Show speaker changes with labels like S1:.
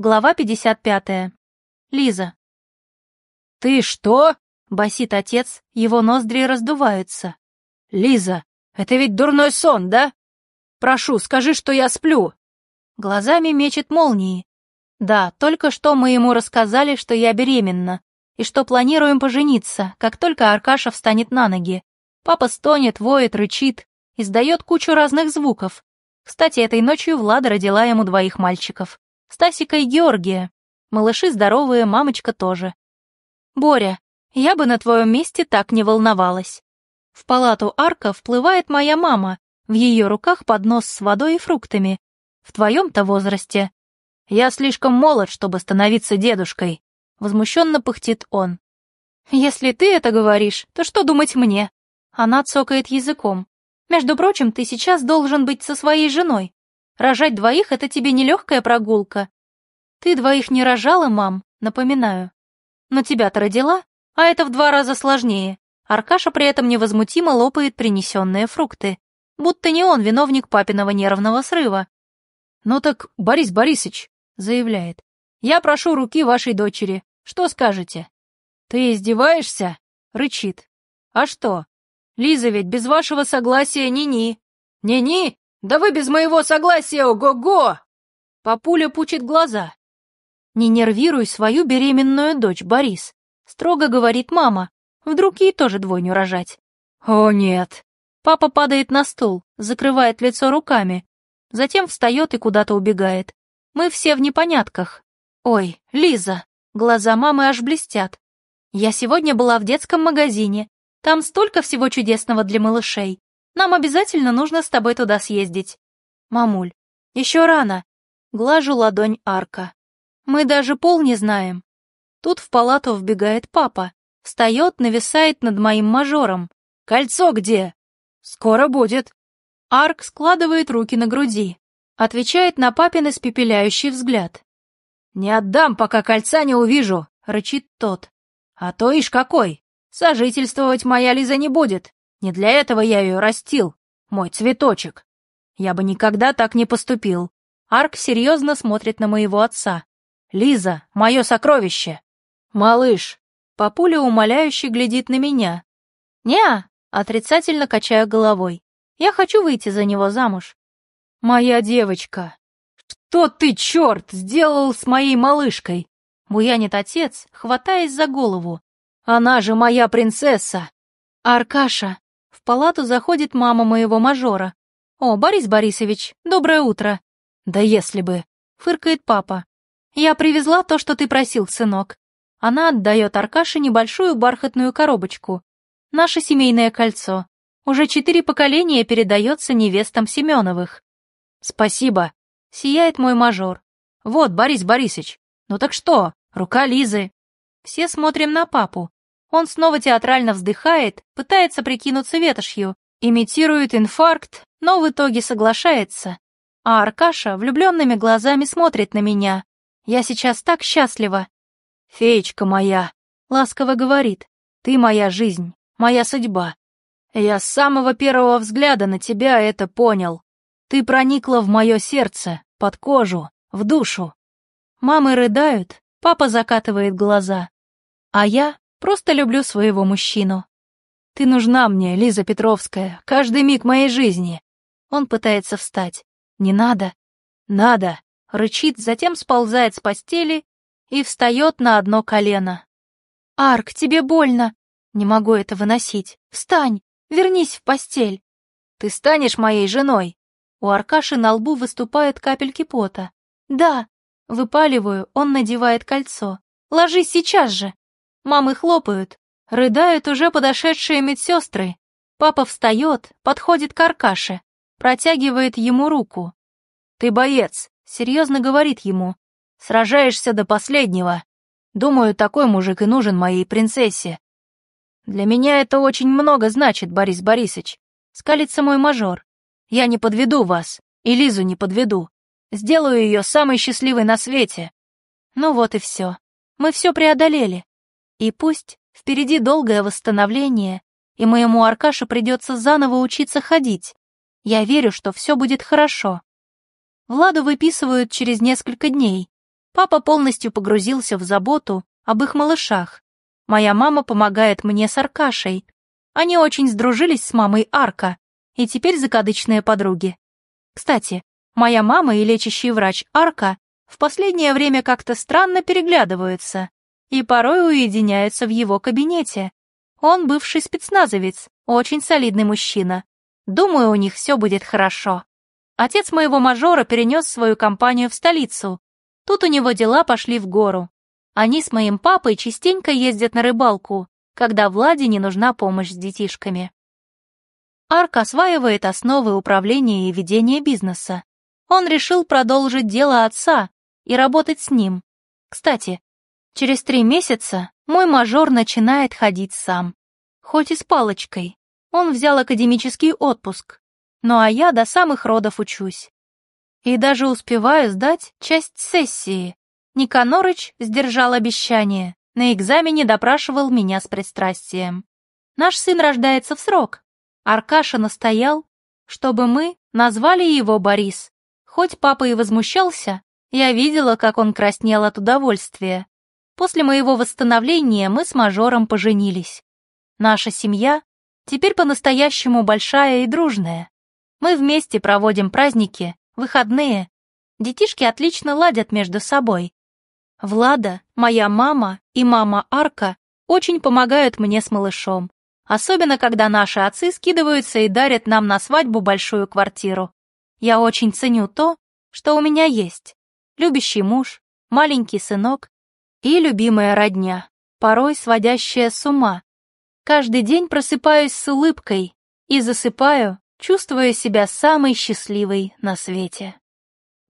S1: Глава 55. Лиза.
S2: «Ты что?»
S1: — басит отец, его ноздри раздуваются.
S2: «Лиза, это ведь дурной сон, да? Прошу, скажи, что я сплю».
S1: Глазами мечет молнии. Да, только что мы ему рассказали, что я беременна, и что планируем пожениться, как только Аркаша встанет на ноги. Папа стонет, воет, рычит, издает кучу разных звуков. Кстати, этой ночью Влада родила ему двоих мальчиков. Стасика и Георгия. Малыши здоровые, мамочка тоже. Боря, я бы на твоем месте так не волновалась. В палату Арка вплывает моя мама, в ее руках поднос с водой и фруктами. В твоем-то возрасте. Я слишком молод, чтобы становиться дедушкой. Возмущенно пыхтит он. Если ты это говоришь, то что думать мне? Она цокает языком. Между прочим, ты сейчас должен быть со своей женой. Рожать двоих — это тебе нелегкая прогулка. Ты двоих не рожала, мам, напоминаю. Но тебя-то родила, а это в два раза сложнее. Аркаша при этом невозмутимо лопает принесенные фрукты. Будто не он виновник папиного нервного срыва.
S2: «Ну так, Борис Борисович», — заявляет, — «я прошу руки вашей дочери. Что скажете?» «Ты издеваешься?» — рычит. «А что? Лиза ведь без вашего согласия ни-ни». «Ни-ни? «Да вы без моего согласия, ого-го!» Папуля пучит глаза.
S1: «Не нервируй свою беременную дочь, Борис», — строго говорит мама. «Вдруг ей тоже двойню рожать?»
S2: «О, нет!»
S1: Папа падает на стул, закрывает лицо руками, затем встает и куда-то убегает. Мы все в непонятках. «Ой, Лиза!» Глаза мамы аж блестят. «Я сегодня была в детском магазине. Там столько всего чудесного для малышей. Нам обязательно нужно с тобой туда съездить. Мамуль, еще рано. Глажу ладонь Арка. Мы даже пол не знаем. Тут в палату вбегает папа. Встает, нависает над моим мажором.
S2: «Кольцо где?» «Скоро будет».
S1: Арк складывает руки на груди. Отвечает на папин испепеляющий взгляд.
S2: «Не отдам, пока кольца не увижу», — рычит тот. «А то ишь какой! Сожительствовать моя Лиза не будет. Не для этого я ее растил, мой цветочек. Я бы никогда так не поступил. Арк серьезно смотрит на моего отца. Лиза, мое сокровище. Малыш.
S1: Папуля умоляюще глядит на меня. Неа, отрицательно качаю головой. Я хочу выйти за него замуж.
S2: Моя девочка. Что ты, черт, сделал с моей малышкой?
S1: Буянит отец, хватаясь за голову.
S2: Она же моя принцесса.
S1: Аркаша, палату заходит мама моего мажора. «О, Борис Борисович, доброе утро!»
S2: «Да если бы!»
S1: — фыркает папа. «Я привезла то, что ты просил, сынок». Она отдает Аркаше небольшую бархатную коробочку. Наше семейное кольцо. Уже четыре поколения передается невестам Семеновых.
S2: «Спасибо!» — сияет мой мажор. «Вот, Борис Борисович, ну так что, рука Лизы?»
S1: Все смотрим на папу. Он снова театрально вздыхает, пытается прикинуться ветошью, имитирует инфаркт, но в итоге соглашается. А Аркаша влюбленными глазами смотрит на меня. Я сейчас так счастлива.
S2: «Феечка моя», — ласково говорит, — «ты моя жизнь, моя судьба. Я с самого первого взгляда на тебя это понял. Ты проникла в мое сердце, под кожу, в душу».
S1: Мамы рыдают, папа закатывает глаза. А я Просто люблю своего мужчину.
S2: Ты нужна мне, Лиза Петровская, каждый миг моей жизни.
S1: Он пытается встать. Не надо.
S2: Надо.
S1: Рычит, затем сползает с постели и встает на одно колено. Арк, тебе больно. Не могу это выносить. Встань, вернись в постель.
S2: Ты станешь моей женой.
S1: У Аркаши на лбу выступают капельки пота. Да. Выпаливаю, он надевает кольцо. Ложись сейчас же. Мамы хлопают, рыдают уже подошедшие медсестры. Папа встает, подходит к Аркаше, протягивает ему руку.
S2: «Ты боец», — серьезно говорит ему. «Сражаешься до последнего. Думаю, такой мужик и нужен моей принцессе». «Для меня это очень много значит, Борис Борисович», — скалится мой мажор. «Я не подведу вас, и Лизу не подведу. Сделаю ее самой счастливой на свете».
S1: Ну вот и все. Мы все преодолели. И пусть впереди долгое восстановление, и моему Аркаше придется заново учиться ходить, я верю, что все будет хорошо. Владу выписывают через несколько дней. Папа полностью погрузился в заботу об их малышах. Моя мама помогает мне с Аркашей. Они очень сдружились с мамой Арка, и теперь закадычные подруги. Кстати, моя мама и лечащий врач Арка в последнее время как-то странно переглядываются и порой уединяются в его кабинете. Он бывший спецназовец, очень солидный мужчина. Думаю, у них все будет хорошо. Отец моего мажора перенес свою компанию в столицу. Тут у него дела пошли в гору. Они с моим папой частенько ездят на рыбалку, когда Владе не нужна помощь с детишками. Арк осваивает основы управления и ведения бизнеса. Он решил продолжить дело отца и работать с ним. Кстати, через три месяца мой мажор начинает ходить сам. Хоть и с палочкой. Он взял академический отпуск. Ну а я до самых родов учусь. И даже успеваю сдать часть сессии. Никанорыч сдержал обещание. На экзамене допрашивал меня с пристрастием. Наш сын рождается в срок. Аркаша настоял, чтобы мы назвали его Борис. Хоть папа и возмущался, я видела, как он краснел от удовольствия. После моего восстановления мы с мажором поженились. Наша семья теперь по-настоящему большая и дружная. Мы вместе проводим праздники, выходные. Детишки отлично ладят между собой. Влада, моя мама и мама Арка очень помогают мне с малышом. Особенно, когда наши отцы скидываются и дарят нам на свадьбу большую квартиру. Я очень ценю то, что у меня есть. Любящий муж, маленький сынок и любимая родня, порой сводящая с ума, Каждый день просыпаюсь с улыбкой и засыпаю, чувствуя себя самой счастливой на свете.